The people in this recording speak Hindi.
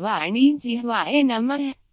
वाणी जिह्वाय नमः